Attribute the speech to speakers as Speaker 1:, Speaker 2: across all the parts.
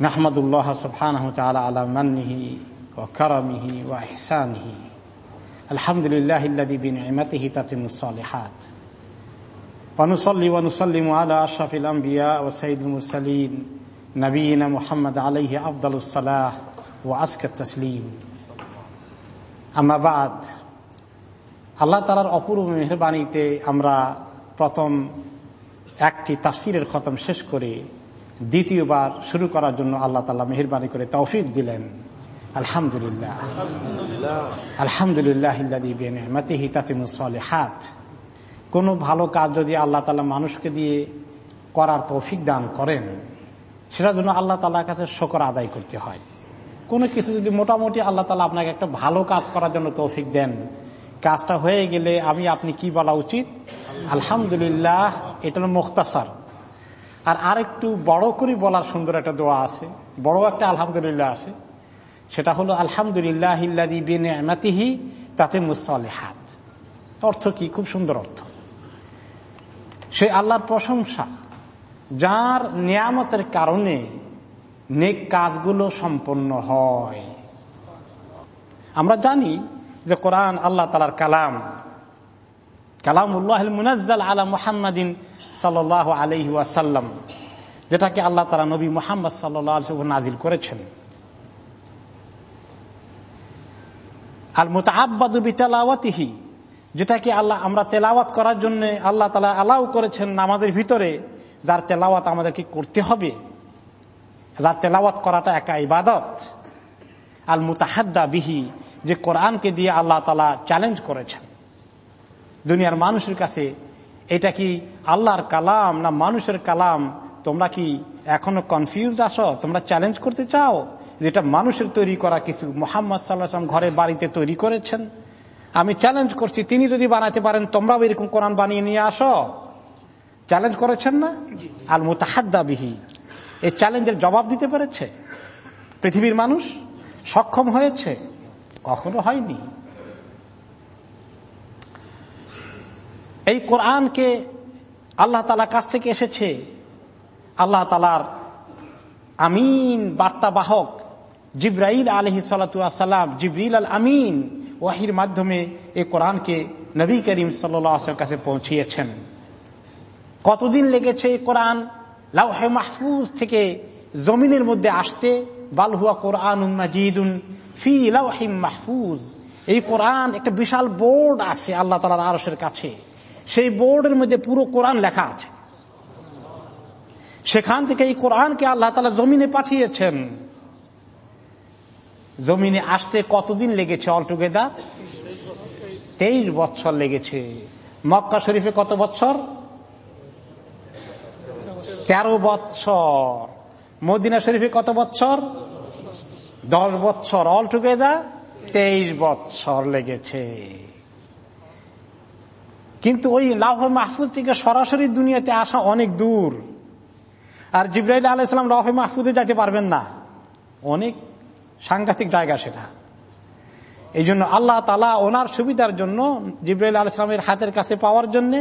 Speaker 1: نحمد الله سبحانه وتعالى على منه وكرمه وإحسانه الحمد لله الذي بنعمته تتم الصالحات ونصلي ونسلم على أشرف الأنبياء وسيد المرسلين نبينا محمد عليه أفضل الصلاة وأزكى التسليم أما بعد আল্লাহ তালার অপূর্ব মেহরবানিতে আমরা প্রথম একটি তাফসিরের খতম শেষ করে দ্বিতীয়বার শুরু করার জন্য আল্লাহ তালা মেহরবানি করে তৌফিক দিলেন। আলহামদুলিল্লাহ। আলহামদুলিল্লাহ হাত কোনো ভালো কাজ যদি আল্লাহ তালা মানুষকে দিয়ে করার তৌফিক দান করেন, সেটার জন্য আল্লাহ তালার কাছে শকর আদায় করতে হয়। কোনো কিছু যদি মোটামুটি আল্লাহ তালা আপনাকে একটা ভালো কাজ করার জন্য তৌফিক দেন, কাজটা হয়ে গেলে আমি, আপনি কি বলা উচিত? আলহামদুলিল্লাহ, এটা মুখতাসার। আর আর একটু বড় করে বলার সুন্দর একটা দোয়া আছে। বড় একটা আলহামদুলিল্লাহ আছে। সেটা হলো, আলহামদুলিল্লাহ বিনাতিহি তাতে মুসলে হাত অর্থ কি? খুব সুন্দর অর্থ। সে আল্লাহর প্রশংসা, যার নিয়ামতের কারণে নেক কাজগুলো সম্পন্ন হয়। আমরা জানি যে কোরআন, আল্লাহ তালার কালাম কালাম উল্লাহ মুনাজ্জাল আলা মুহাম্মাদিন সাল আলহি ওয়াসাল্লাম, যেটাকে আল্লাহ তালা নবী মোহাম্মদ সাল্লাহ নাজিল করেছেন। আল মুতাব্বাদু বিতালাওয়াতিহি, যেটাকে আল্লাহ, আমরা তেলাওয়াত করার জন্য আল্লাহ তালা আলাউ করেছেন নামাজের ভিতরে, যার তেলাওয়াত আমাদেরকে করতে হবে। যার তেলাওয়াত করাটা একা ইবাদত। আল মুতাহাদ্দা বিহি, যে কোরআনকে দিয়ে আল্লাহ তালা চ্যালেঞ্জ করেছেন। দুনিয়ার মানুষের কাছে এটা কি আল্লাহর কালাম না মানুষের কালাম? তোমরা কি এখনও কনফিউজড আসো তোমরা চ্যালেঞ্জ করতে চাও যেটা মানুষের তৈরি করা কিছু? মোহাম্মদ সাল্লাহাম ঘরে বাড়িতে তৈরি করেছেন। আমি চ্যালেঞ্জ করছি, তিনি যদি বানাতে পারেন, তোমরাও এরকম কোরআন বানিয়ে নিয়ে আসো। চ্যালেঞ্জ করেছেন না? আল মুতাহাদ্দা বিহি। এই চ্যালেঞ্জের জবাব দিতে পেরেছে? পৃথিবীর মানুষ সক্ষম হয়েছে? কখনো হয়নি। এই কোরআনকে আল্লাহ তালা কাছ থেকে এসেছে। আল্লাহ তালার আমিন বার্তাবাহক জিব্রাইল আলহি সালাম জিব্রিল আল আমিন ওয়াহির মাধ্যমে এই কোরআনকে নবী করিম সাল্লামের কাছে পৌঁছিয়েছেন। কতদিন লেগেছে এই কোরআন? লাউহে মাহফুজ থেকে জমিনের মধ্যে আসতে বালহুয়া কোরআন মাজিদুন ফি লাউহিম মাহফুজ। এই কোরআন একটা বিশাল বোর্ড আছে আল্লাহ তালার আরসের কাছে। সেই বোর্ডের মধ্যে পুরো কোরআন লেখা আছে। সেখান থেকে এই কোরআনকে আল্লাহ তালা জমিনে পাঠিয়েছেন। জমিনে আসতে কতদিন লেগেছে অলটুগেদার তেইশ বছর লেগেছে। মক্কা শরীফে কত বছর? তেরো বছর। মদিনা শরীফে কত বছর? দশ বছর। অলটুগেদার তেইশ বছর লেগেছে। কিন্তু ওই লাহ মাহফুজ থেকে সরাসরি দুনিয়াতে আসা অনেক দূর। আর জিব্রাইল আলাইসালাম লাহ মাহফুজে যাইতে পারবেন না। অনেক সাংঘাতিক জায়গা সেটা। এই জন্য আল্লাহ তালা ওনার সুবিধার জন্য জিব্রাইল আলাইসলামের হাতের কাছে পাওয়ার জন্য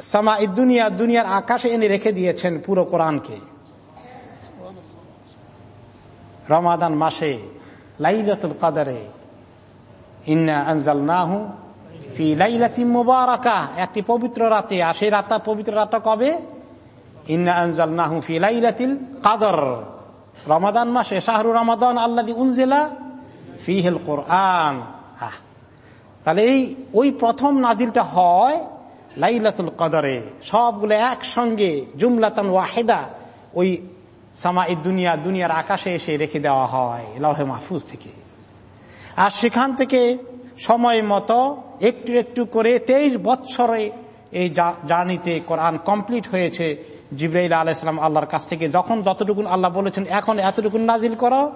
Speaker 1: সামা দুনিয়া, দুনিয়ার আকাশে এনে রেখে দিয়েছেন পুরো কোরআনকে। রমাদান মাসে লাইলাতুল কাদারে ইন্না আনজাল নাহু মুবারাকা, একটি পবিত্র রাতে। আর সেই রাতটা পবিত্র রাতটা কবে? ইন্না আনজাল নাহু ফি লাইলাতিল কাদর। রমাদান মাসে, শাহরু রমাদান আল্লাদি উনজেলা ফিহেল কোরআন। তাহলে এই, ওই প্রথম নাজিলটা হয় লাইলাতুল কদরে। সবগুলো একসঙ্গে, জুমলাতান ওয়াহেদা, ওই সামা দুনিয়া, দুনিয়ার আকাশে এসে রেখে দেওয়া হয়, লাহে মাহফুজ থেকে। আর সেখান থেকে সময় মতো একটু একটু করে তেইশ বৎসরে এই জার্নিতে কোরআন কমপ্লিট হয়েছে। জিব্রাইল আলাইসালাম আল্লাহর কাছ থেকে যখন যতটুকুন আল্লাহ বলেছেন, এখন এতটুকুন নাজিল করো,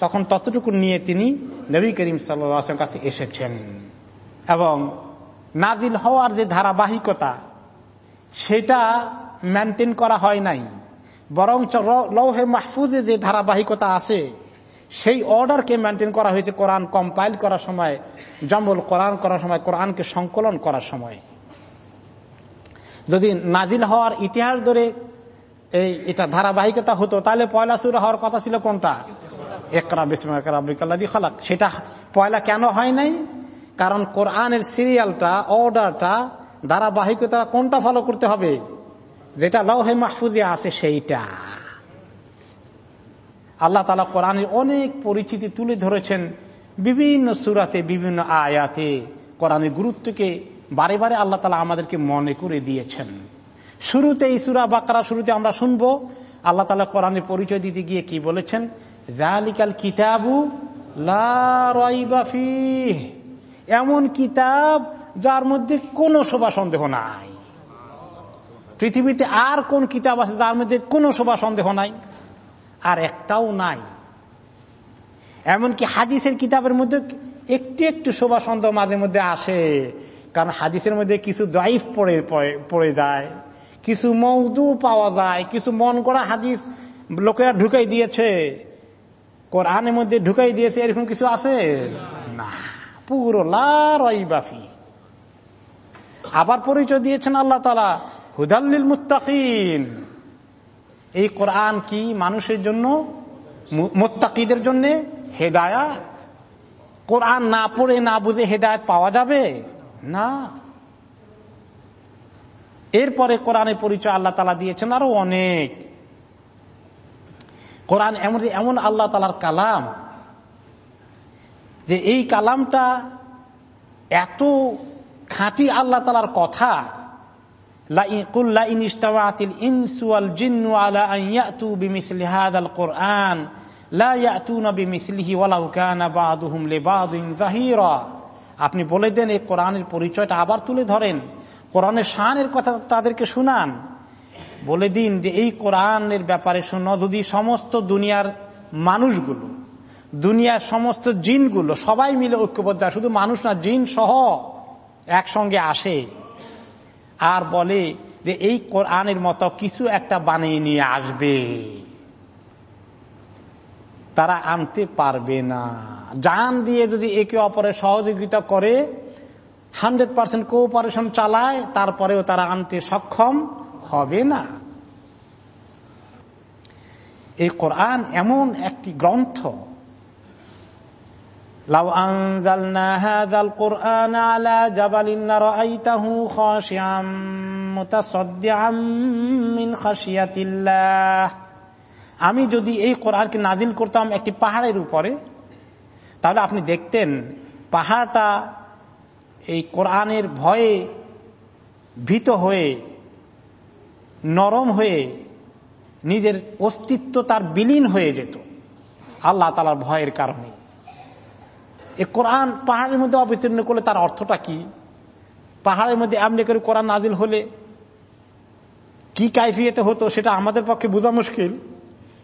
Speaker 1: তখন ততটুকুন নিয়ে তিনি নবী করিম সাল্লাম কাছে এসেছেন। এবং নাজিল হওয়ার যে ধারাবাহিকতা, সেটা মেনটেন করা হয় নাই। বরঞ্চ লৌহে মাহফুজে যে ধারাবাহিকতা আছে সেই অর্ডারকে মেনটেন করা হয়েছে কোরআন কম্পাইল করার সময় জম্বল কোরআন করার সময়, কোরআনকে সংকলন করার সময়। যদি নাজিল হওয়ার ইতিহাস ধরে এই এটা ধারাবাহিকতা হতো, তাহলে পয়লা সুরা হওয়ার কথা ছিল কোনটা? একরা বিসমাকাল্লাদি খালাক। সেটা পয়লা কেন হয় নাই? কারণ কোরআনের সিরিয়ালটা, অর্ডারটা, ধারাবাহিকতা কোনটা ফলো করতে হবে? যেটা লৌহে মাহফুজে আছে সেইটা। আল্লাহ তালা কোরআনের অনেক পরিচিতি তুলে ধরেছেন বিভিন্ন সুরাতে, বিভিন্ন আয়াতে। কোরআনের গুরুত্বকে বারে বারে আল্লাহ তালা আমাদেরকে মনে করে দিয়েছেন। শুরুতে এই সুরা বাকারা শুরুতে আমরা শুনব, আল্লাহ তালা কোরআনের পরিচয় দিতে গিয়ে কি বলেছেন? জালিকাল কিতাবু লাফি এমন কিতাব যার মধ্যে কোনো শোভা সন্দেহ নাই। পৃথিবীতে আর কোন কিতাব আছে যার মধ্যে কোনো শোভা সন্দেহ নাই? আর একটাও নাই। এমনকি হাদিসের কিতাবের মধ্যে একটু একটু শোভা সন্দেহ মাঝে মধ্যে আসে, কারণ হাদিসের মধ্যে কিছু দাইফ পড়ে পড়ে যায়, কিছু মৌদু পাওয়া যায়, কিছু মন করা হাদিস লোকেরা ঢুকাই দিয়েছে। কোরআনের মধ্যে ঢুকাই দিয়েছে, এরকম কিছু আছে? না, পুরো লাফি আবার পরিচয় দিয়েছেন আল্লাহ তালা হুদাল্লিল মুত্তাকিন। এই কোরআন কি মানুষের জন্য? মোত্তাকিদের জন্য হেদায়াত? কোরআন না পড়ে না বুঝে হেদায়ত পাওয়া যাবে? না। এরপরে কোরআনের পরিচয় আল্লাহ তালা দিয়েছেন আরও অনেক। কোরআন এমন এমন আল্লাহ তালার কালাম যে এই কালামটা এত খাঁটি আল্লাহ তালার কথা আপনি বলে দেন এই কোরআনের পরিচয়টা আবার তুলে ধরেন, কোরআনের শানের কথা তাদেরকে শুনান। বলে দিন যে এই কোরআনের ব্যাপারে শোনো, যদি সমস্ত দুনিয়ার মানুষগুলো, দুনিয়ার সমস্ত জিনগুলো সবাই মিলে ঐক্যবদ্ধ শুধু মানুষ না, জিন সহ একসঙ্গে আসে। আর বলে যে এই কোরআনের মতো কিছু একটা বানিয়ে নিয়ে আসবে। তারা আনতে পারবে না। জান দিয়ে যদি একে অপরের সহযোগিতা করে, হান্ড্রেড পার্সেন্ট কোঅপারেশন চালায়, তারপরেও তারা আনতে সক্ষম হবে না। এই কোরআন এমন একটি গ্রন্থ لو أنزلنا هذا القرآن على جبل لرأيته خاشعا متصدعا من خشية الله আমি যদি এই কোরআনকে নাজিল করতাম একটি পাহাড়ের উপরে তাহলে আপনি দেখতেন পাহাড়টা এই কোরআনের ভয়ে ভীত হয়ে নরম হয়ে নিজের অস্তিত্ব তার বিলীন হয়ে যেত আল্লাহ তালার ভয়ের কারণে এই কোরআন পাহাড়ের মধ্যে অবতীর্ণ করলে তার অর্থটা কি? পাহাড়ের মধ্যে এমনি করে কোরআন নাজিল হলে কি কাইফিয়েতে হতো সেটা আমাদের পক্ষে বোঝা মুশকিল।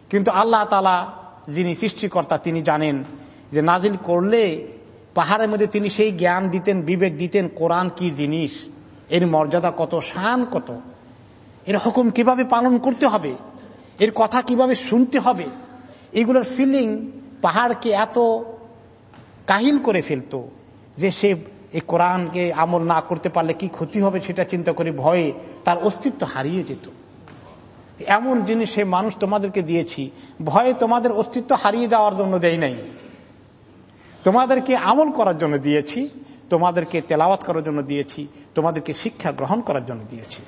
Speaker 1: কিন্তু আল্লাহ তালা যিনি সৃষ্টিকর্তা, তিনি জানেন যে নাজিল করলে পাহাড়ের মধ্যে তিনি সেই জ্ঞান দিতেন, বিবেক দিতেন কোরআন কি জিনিস, এর মর্যাদা কত, শান কত, এর হুকুম কীভাবে পালন করতে হবে, এর কথা কীভাবে শুনতে হবে, এগুলোর ফিলিং পাহাড়কে এত কাহিল করে ফেলত যে সে এই কোরআনকে আমল না করতে পারলে কি ক্ষতি হবে সেটা চিন্তা করে ভয়ে তার অস্তিত্ব হারিয়ে যেত। এমন জিনিস সে মানুষ তোমাদেরকে দিয়েছি, ভয়ে তোমাদের অস্তিত্ব হারিয়ে যাওয়ার জন্য দেয় নাই। তোমাদেরকে আমল করার জন্য দিয়েছি, তোমাদেরকে তেলাওয়াত করার জন্য দিয়েছি, তোমাদেরকে শিক্ষা গ্রহণ করার জন্য দিয়েছি।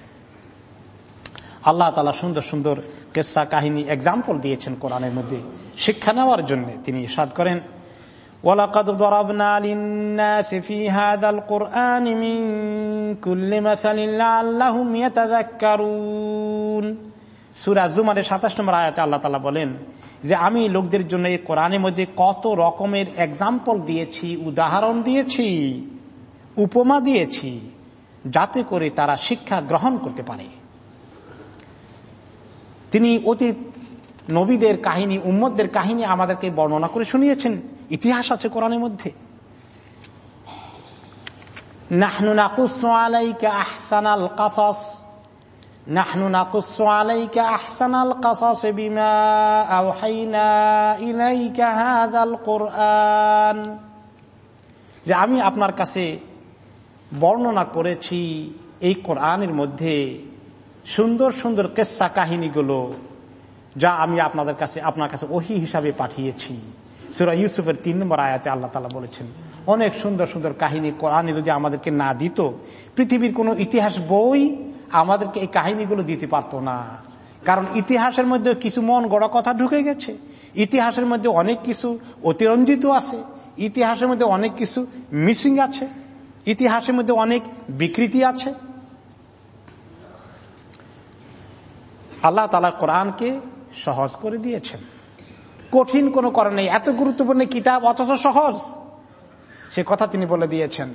Speaker 1: আল্লাহ তালা সুন্দর সুন্দর কেসা কাহিনী এক্সাম্পল দিয়েছেন কোরআনের মধ্যে। শিক্ষা নেওয়ার জন্য তিনি সাদ করেন। ولقد ضربنا للناس في هذا القرآن من كل مثل لعلهم يتذكرون সুরা জুমারের সাতাশ নম্বর আয়াতে আল্লাহ তালা বলেন যে আমি লোকদের জন্য এই কোরআনের মধ্যে কত রকমের এক্সাম্পল দিয়েছি উদাহরণ দিয়েছি উপমা দিয়েছি যাতে করে তারা শিক্ষা গ্রহণ করতে পারে তিনি অতীত নবীদের কাহিনী উম্মদের কাহিনী আমাদেরকে বর্ণনা করে শুনিয়েছেন ইতিহাস আছে কোরআনের মধ্যে। নাহনু আলাইকা আলাইকা কোরআন। যে আমি আপনার কাছে বর্ণনা করেছি এই কোরআনের মধ্যে সুন্দর সুন্দর কেসা কাহিনীগুলো যা আমি আপনাদের কাছে আপনার কাছে ওহি হিসাবে পাঠিয়েছি। সুরা ইউসুফের তিন নম্বর আয়াতে আল্লাহ তালা বলেছেন, অনেক সুন্দর সুন্দর কাহিনী কোরআনে যদি আমাদেরকে না দিত, পৃথিবীর কোনো ইতিহাস বই আমাদেরকে এই কাহিনীগুলো দিতে পারতো না। কারণ ইতিহাসের মধ্যে কিছু মন গড়া কথা ঢুকে গেছে। ইতিহাসের মধ্যে অনেক কিছু অতিরঞ্জিত আছে। ইতিহাসের মধ্যে অনেক কিছু মিসিং আছে। ইতিহাসের মধ্যে অনেক বিকৃতি আছে। আল্লাহ তালা কোরআনকে সহজ করে দিয়েছেন। কঠিন কোনো করে নেই। এত গুরুত্বপূর্ণ কিতাব, অথচ সহজ। সে কথা তিনি বলে দিয়েছেন।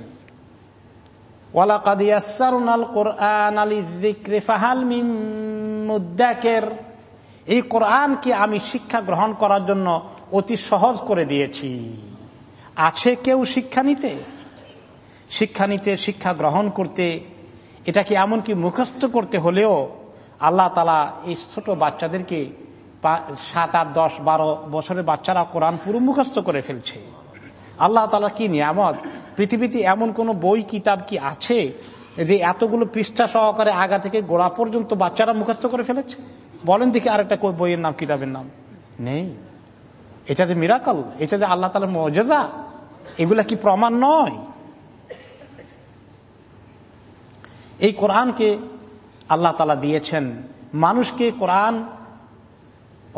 Speaker 1: এই কোরআনকে আমি শিক্ষা গ্রহণ করার জন্য অতি সহজ করে দিয়েছি। আছে কেউ শিক্ষা নিতে? শিক্ষা নিতে, শিক্ষা গ্রহণ করতে, এটাকে এমনকি মুখস্থ করতে হলেও আল্লাহ তালা এই ছোট বাচ্চাদেরকে সাত আট, দশ, বারো বছরের বাচ্চারা কোরআন পুরো মুখস্থ করে ফেলছে। আল্লাহ তালা কি নিয়ামত? পৃথিবীতে এমন কোন বই, কিতাব কি আছে যে এতগুলো পৃষ্ঠা সহকারে আগা থেকে গোড়া পর্যন্ত বাচ্চারা মুখস্থ করে ফেলেছে? বলেন দেখি আরেকটা বইয়ের নাম, কিতাবের নাম। নেই। এটা যে মিরাকল, এটা যে আল্লাহ তালার মজেজা এগুলা কি প্রমাণ নয়? এই কোরআনকে আল্লাহ তালা দিয়েছেন। মানুষকে কোরআন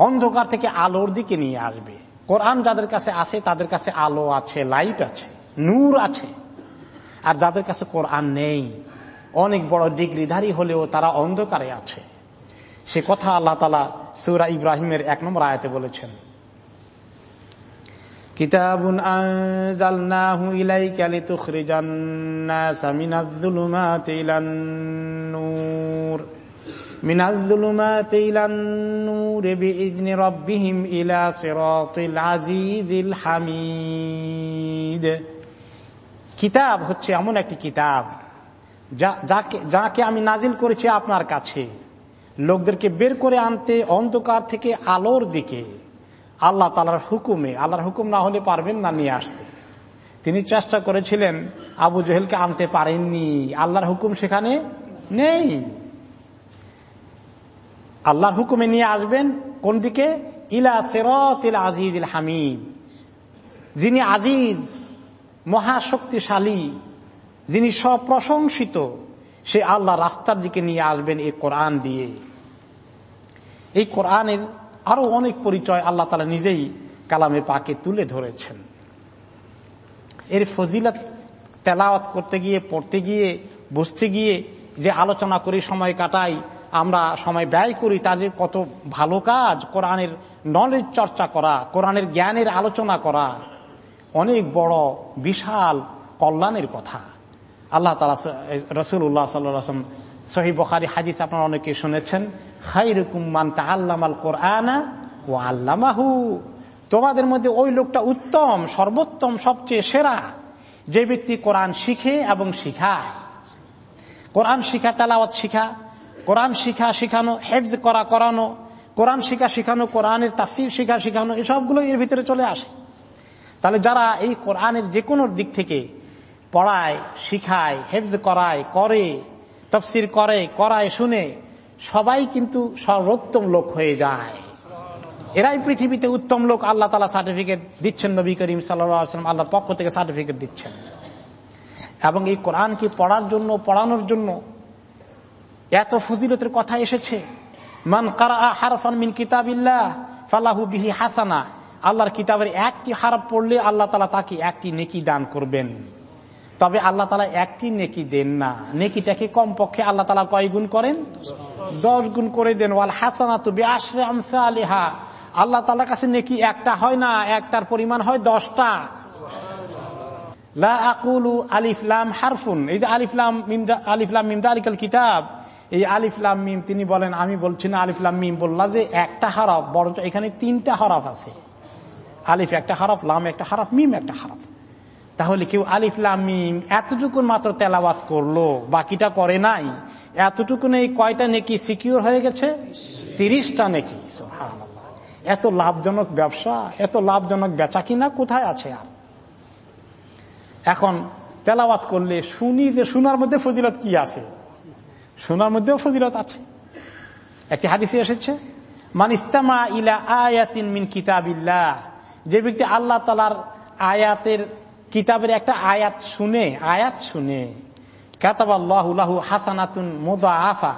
Speaker 1: অন্ধকার থেকে আলোর দিকে নিয়ে আসবে। কোরআন যাদের কাছে আছে, তাদের কাছে আলো আছে লাইট আছে, নূর আছে। আর যাদের কাছে কোরআন নেই, অনেক বড় ডিগ্রিধারী হলেও তারা অন্ধকারে আছে। সে কথা আল্লাহ তালা সৌরা ইব্রাহিমের এক নম্বর আয়াতে বলেছেন। কিতাবুন কিতাব হচ্ছে এমন একটি কিতাব যাকে আমি নাজিল করেছি আপনার কাছে। লোকদেরকে বের করে আনতে অন্ধকার থেকে আলোর দিকে। আল্লাহ তালার হুকুমে, আল্লাহর হুকুম না হলে পারবেন না নিয়ে আসতে। তিনি চেষ্টা করেছিলেন আবু জহেলকে আনতে পারেননি। আল্লাহর হুকুম সেখানে নেই। আল্লাহর হুকুমে নিয়ে আসবেন কোন দিকে? ইলা সেরত আজিজ ইল হামিদ। যিনি আজিজ, মহাশক্তিশালী, যিনি সপ্রশংসিত সে আল্লাহ রাস্তার দিকে নিয়ে আসবেন এই কোরআন দিয়ে। এই কোরআনের আরও অনেক পরিচয় আল্লাহ তালা নিজেই কালামে পাকে তুলে ধরেছেন। এর ফজিলত তেলাওয়াত করতে গিয়ে, পড়তে গিয়ে বসতে গিয়ে যে আলোচনা করে সময় কাটাই আমরা সময় ব্যয় করি তা যে কত ভালো কাজ, কোরআনের নলেজ চর্চা করা, কোরআনের জ্ঞানের আলোচনা করা, অনেক বড় বিশাল কল্যাণের কথা। আল্লাহ তালা রসুল্লাহ সাল্লাম সহি বখারি হাদিস আপনারা অনেকে শুনেছেন খাইরুকুমান আল্লামাল কোরআনা ও আল্লামাহু। তোমাদের মধ্যে ওই লোকটা উত্তম, সর্বোত্তম, সবচেয়ে সেরা, যে ব্যক্তি কোরআন শিখে এবং শিখায়। কোরআন শিখা, তালাওয়াত শিখা কোরআন শিখা শিখানো, হেফজ করা করানো, কোরআন শিখা শিখানো, কোরআনের তাফসির শিখা শিখানো, এসবগুলো এর ভিতরে চলে আসে। তাহলে যারা এই কোরআনের যে কোনো দিক থেকে পড়ায়, শিখায়, হেফজ করায়, করে, তফসির করে, করায়, শুনে, সবাই কিন্তু সর্বোত্তম লোক হয়ে যায়। এরাই পৃথিবীতে উত্তম লোক, আল্লাহ তালা সার্টিফিকেট দিচ্ছেন নবী করিম সাল্লাম আল্লাহর পক্ষ থেকে সার্টিফিকেট দিচ্ছেন। এবং এই কোরআনকে পড়ার জন্য, পড়ানোর জন্য এত ফজিলতের কথা এসেছে। মান কারা হারফান মিন কিতাবিল্লাহ, ফালাহু বিহি হাসানা। আল্লাহর কিতাবের একটি হারফ পড়লে আল্লাহ তালা তাকে একটি নেকি দান করবেন। তবে আল্লাহ তালা একটি নেকি দেন না। নেকিটাকে কম পক্ষে আল্লাহ তালা কয় গুণ করেন? দশ গুণ করে দেন। ওয়াল হাসানা তো বেআশরে আমসা আলিহা আল্লাহ তালার কাছে নেকি একটা হয় না, একটার পরিমাণ হয় দশটা। লা আকুলু আলিফলাম হারফুন। এই যে আলিফলাম আলিফলাম মিমদা আলিকাল কিতাব। এই আলিফলাম মিম, তিনি বলেন, আমি বলছি না আলিফলাম মিম বললা যে একটা হারফ, বরঞ্চ এখানে তিনটা হরফ আছে। আলিফ একটা হারফ, লাম একটা হারফ, মিম একটা হারফ। তাহলে কেউ আলিফলাম মিম এতটুকুন মাত্র তেলাবাত করল, বাকিটা করে নাই। এতটুকুন এই কয়টা নেকি সিকিউর হয়ে গেছে? তিরিশটা নেকি এত লাভজনক ব্যবসা, এত লাভজনক বেচা কিনা কোথায় আছে আর? এখন তেলাওয়াত করলে শুনি যে, শোনার মধ্যে ফজিলত কি আছে? শোনার মধ্যেও ফজিলত আছে। একটি হাদিসে এসেছে, মান ইস্তামা ইলা আয়াতিন মিন কিতাবিল্লাহ যে ব্যক্তি আল্লাহ তালার আয়াতের, কিতাবের একটা আয়াত শুনে আয়াত শুনে কাতাব আল্লাহ হাসানাতুন মোদা আফা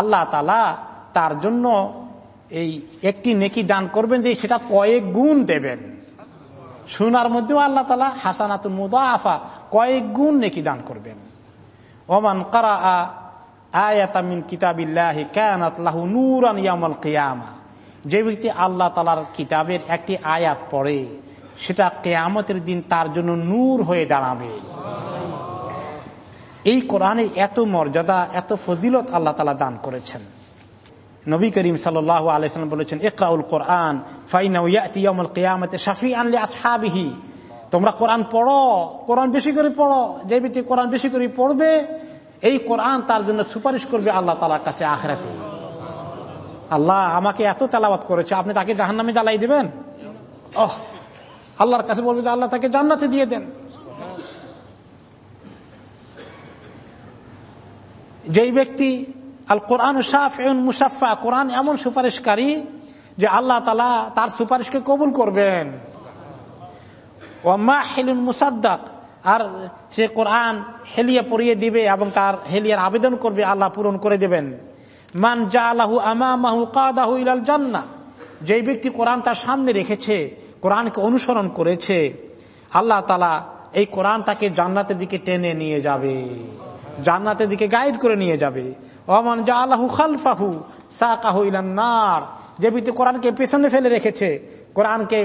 Speaker 1: আল্লাহ তালা তার জন্য এই একটি নেকি দান করবেন যে সেটা কয়েক গুণ দেবেন। শোনার মধ্যেও আল্লাহ তালা হাসানাতুন মোদা আফা কয়েক গুণ নেকি দান করবেন। ওমান করা আয়াতামিন কিতাবিল্লাহি কানাত লাহু নূরান ইয়ামাল কিয়ামা। যে ব্যক্তি আল্লাহ তালার কিতাবের একটি আয়াত পড়ে, সেটা কেয়ামতের দিন তার জন্য নূর হয়ে দাঁড়াবে। এই কোরআনে এত মর্যাদা, এত ফজিলত আল্লাহ তালা দান করেছেন। নবী করিম সাল্লাহ আলাইসালাম বলেছেন, ইকরাউল কোরআন ফাইনাউল কেয়ামতে শাফি আনলে আসহাবিহি তোমরা কোরআন পড়ো, কোরআন বেশি করে পড়ো, যে ব্যক্তি কোরআন বেশি করে পড়বে এই কোরআন তার জন্য সুপারিশ করবে আল্লাহ তালার কাছে আখরাতে। আল্লাহ আমাকে এত তেলাবাত করেছে, আপনি তাকে জাহান নামে জ্বালাই দেবেন? ওহ, আল্লাহর কাছে বলবে যে আল্লাহ তাকে জান্নাতে দিয়ে দেন। যেই ব্যক্তি আল কোরআন মুসাফা কোরআন এমন সুপারিশকারী যে আল্লাহ তালা তার সুপারিশকে কবুল করবেন। মুসাদ্দাক আর সে কোরআন হেলিয়ে পড়িয়ে দিবে এবং তার হেলিয়ার আবেদন করবে, আল্লাহ পূরণ করে দেবেন। মান জা আল্লাহু আমাহু কাদাহু ইলাল জান্না যেই ব্যক্তি কোরআন তার সামনে রেখেছে, কোরআনকে অনুসরণ করেছে, আল্লাহ তালা এই কোরআন তাকে জান্নাতের দিকে টেনে নিয়ে যাবে, জান্নাতের দিকে গাইড করে নিয়ে যাবে। অমান জা আল্লাহু খালফাহু সাকাহু ইলান্নার যে ব্যক্তি কোরআনকে পেছনে ফেলে রেখেছে, কোরআনকে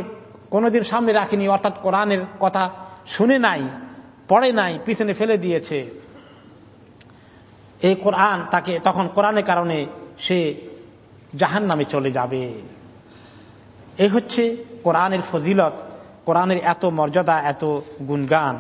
Speaker 1: কোনোদিন সামনে রাখেনি, অর্থাৎ কোরআনের কথা শুনে নাই পড়ে নাই, পিছনে ফেলে দিয়েছে। এই কোরআন তাকে তখন কোরআনের কারণে সে জাহান নামে চলে যাবে। এই হচ্ছে কোরআনের ফজিলত, কোরআনের এত মর্যাদা, এত গুণগান।